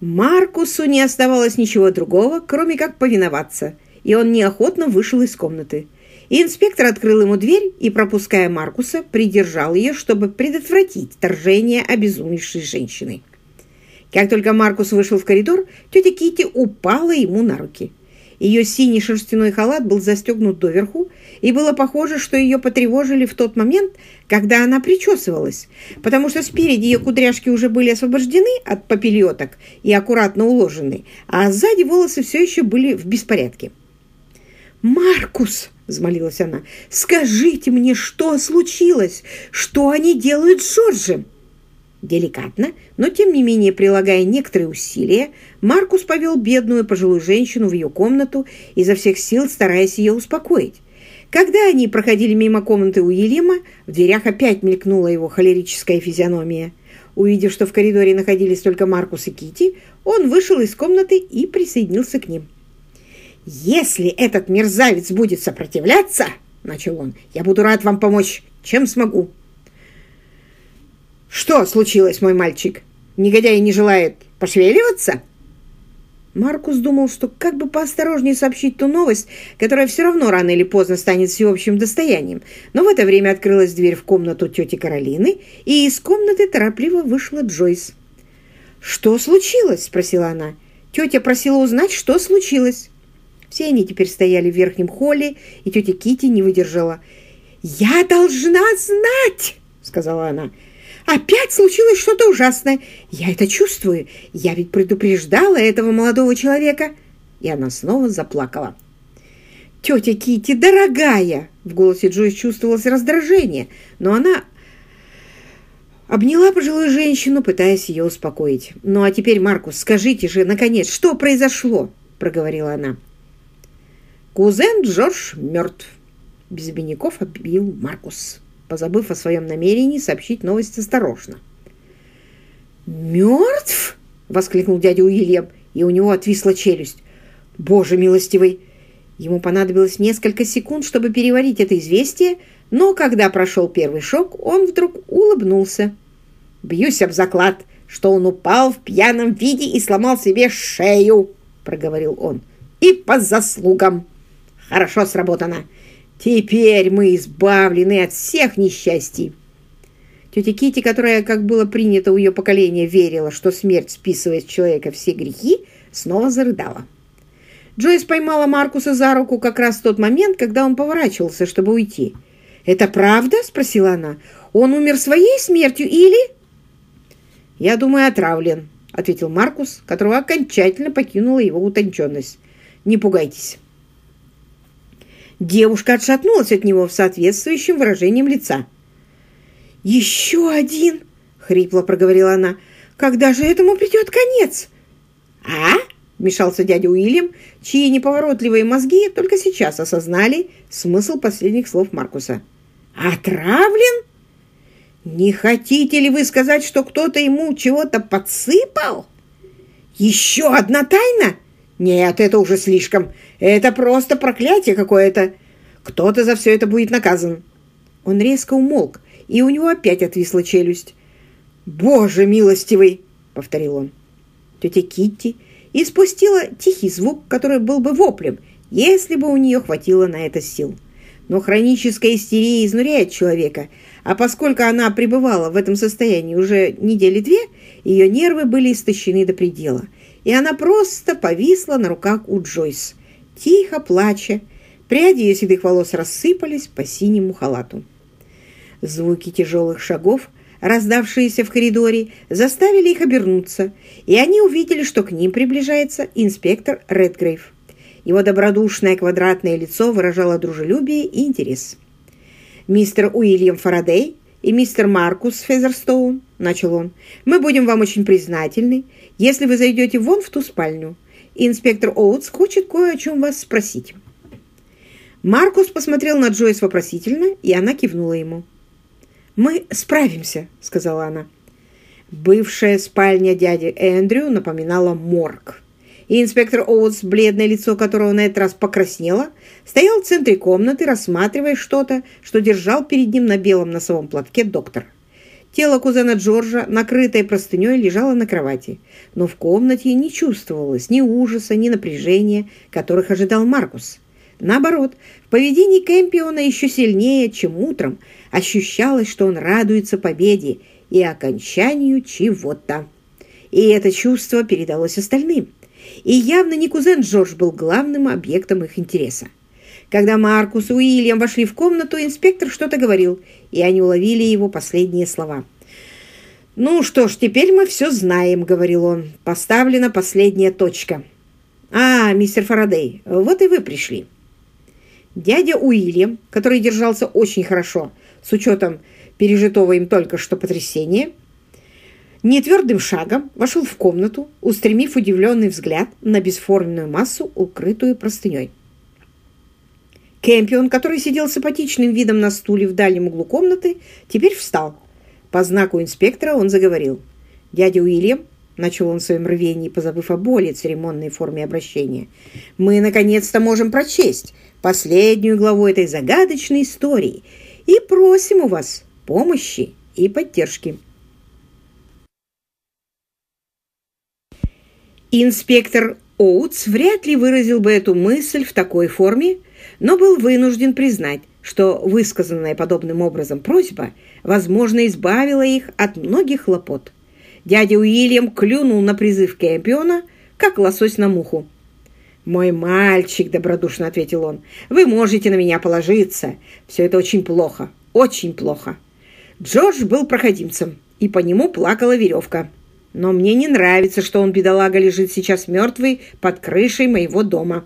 Маркусу не оставалось ничего другого, кроме как повиноваться, и он неохотно вышел из комнаты. И инспектор открыл ему дверь и, пропуская Маркуса, придержал ее, чтобы предотвратить вторжение обезумевшей женщины. Как только Маркус вышел в коридор, тетя Кити упала ему на руки. Ее синий шерстяной халат был застегнут доверху, и было похоже, что ее потревожили в тот момент, когда она причесывалась, потому что спереди ее кудряшки уже были освобождены от попельоток и аккуратно уложены, а сзади волосы все еще были в беспорядке. «Маркус!» — взмолилась она. «Скажите мне, что случилось? Что они делают с Джорджем?» Деликатно, но тем не менее прилагая некоторые усилия, Маркус повел бедную пожилую женщину в ее комнату, изо всех сил стараясь ее успокоить. Когда они проходили мимо комнаты Уильяма, в дверях опять мелькнула его холерическая физиономия. Увидев, что в коридоре находились только Маркус и Кити, он вышел из комнаты и присоединился к ним. «Если этот мерзавец будет сопротивляться, — начал он, — я буду рад вам помочь, чем смогу». «Что случилось, мой мальчик? Негодяй не желает пошевеливаться?» Маркус думал, что как бы поосторожнее сообщить ту новость, которая все равно рано или поздно станет всеобщим достоянием. Но в это время открылась дверь в комнату тети Каролины, и из комнаты торопливо вышла Джойс. «Что случилось?» – спросила она. Тетя просила узнать, что случилось. Все они теперь стояли в верхнем холле, и тетя Кити не выдержала. «Я должна знать!» – сказала она. Опять случилось что-то ужасное. Я это чувствую. Я ведь предупреждала этого молодого человека. И она снова заплакала. «Тетя Кити, дорогая!» В голосе Джойс чувствовалось раздражение, но она обняла пожилую женщину, пытаясь ее успокоить. «Ну а теперь, Маркус, скажите же, наконец, что произошло?» проговорила она. «Кузен Джордж мертв», — без обиняков объявил Маркус позабыв о своем намерении сообщить новость осторожно. «Мертв?» — воскликнул дядя Уильям, и у него отвисла челюсть. «Боже милостивый!» Ему понадобилось несколько секунд, чтобы переварить это известие, но когда прошел первый шок, он вдруг улыбнулся. «Бьюсь об заклад, что он упал в пьяном виде и сломал себе шею», — проговорил он. «И по заслугам. Хорошо сработано. Теперь мы избавлены от всех несчастий. Тетя Кити, которая, как было принято у ее поколения, верила, что смерть списывает с человека все грехи, снова зарыдала. Джойс поймала Маркуса за руку как раз в тот момент, когда он поворачивался, чтобы уйти. «Это правда?» – спросила она. «Он умер своей смертью или...» «Я думаю, отравлен», – ответил Маркус, которого окончательно покинула его утонченность. «Не пугайтесь». Девушка отшатнулась от него в соответствующем выражением лица. «Еще один!» — хрипло проговорила она. «Когда же этому придет конец?» «А?» — вмешался дядя Уильям, чьи неповоротливые мозги только сейчас осознали смысл последних слов Маркуса. «Отравлен? Не хотите ли вы сказать, что кто-то ему чего-то подсыпал? Еще одна тайна?» Нет, это уже слишком. Это просто проклятие какое-то. Кто-то за все это будет наказан. Он резко умолк, и у него опять отвисла челюсть. «Боже милостивый!» — повторил он. Тетя Китти испустила тихий звук, который был бы воплем, если бы у нее хватило на это сил. Но хроническая истерия изнуряет человека, а поскольку она пребывала в этом состоянии уже недели две, ее нервы были истощены до предела — и она просто повисла на руках у Джойс, тихо плача. Пряди ее седых волос рассыпались по синему халату. Звуки тяжелых шагов, раздавшиеся в коридоре, заставили их обернуться, и они увидели, что к ним приближается инспектор Редгрейв. Его добродушное квадратное лицо выражало дружелюбие и интерес. Мистер Уильям Фарадей и мистер Маркус Фезерстоун, — начал он, — мы будем вам очень признательны, если вы зайдете вон в ту спальню. Инспектор Оутс хочет кое о чем вас спросить». Маркус посмотрел на Джойс вопросительно, и она кивнула ему. «Мы справимся», — сказала она. Бывшая спальня дяди Эндрю напоминала морг. И инспектор Оутс, бледное лицо которого на этот раз покраснело, стоял в центре комнаты, рассматривая что-то, что держал перед ним на белом носовом платке доктор. Тело кузена Джорджа, накрытое простыней, лежало на кровати, но в комнате не чувствовалось ни ужаса, ни напряжения, которых ожидал Маркус. Наоборот, в поведении Кэмпиона еще сильнее, чем утром, ощущалось, что он радуется победе и окончанию чего-то. И это чувство передалось остальным. И явно не кузен Джордж был главным объектом их интереса. Когда Маркус и Уильям вошли в комнату, инспектор что-то говорил, и они уловили его последние слова. «Ну что ж, теперь мы все знаем», — говорил он. «Поставлена последняя точка». «А, мистер Фарадей, вот и вы пришли». Дядя Уильям, который держался очень хорошо, с учетом пережитого им только что потрясения, нетвердым шагом вошел в комнату, устремив удивленный взгляд на бесформенную массу, укрытую простыней. Кэмпион, который сидел с апатичным видом на стуле в дальнем углу комнаты, теперь встал. По знаку инспектора он заговорил. «Дядя Уильям», — начал он в своем рвении, позабыв о более церемонной форме обращения, «мы наконец-то можем прочесть последнюю главу этой загадочной истории и просим у вас помощи и поддержки». Инспектор Оутс вряд ли выразил бы эту мысль в такой форме, но был вынужден признать, что высказанная подобным образом просьба, возможно, избавила их от многих хлопот. Дядя Уильям клюнул на призыв Кэмпиона, как лосось на муху. «Мой мальчик», — добродушно ответил он, — «вы можете на меня положиться. Все это очень плохо, очень плохо». Джордж был проходимцем, и по нему плакала веревка. Но мне не нравится, что он, бедолага, лежит сейчас мертвый под крышей моего дома.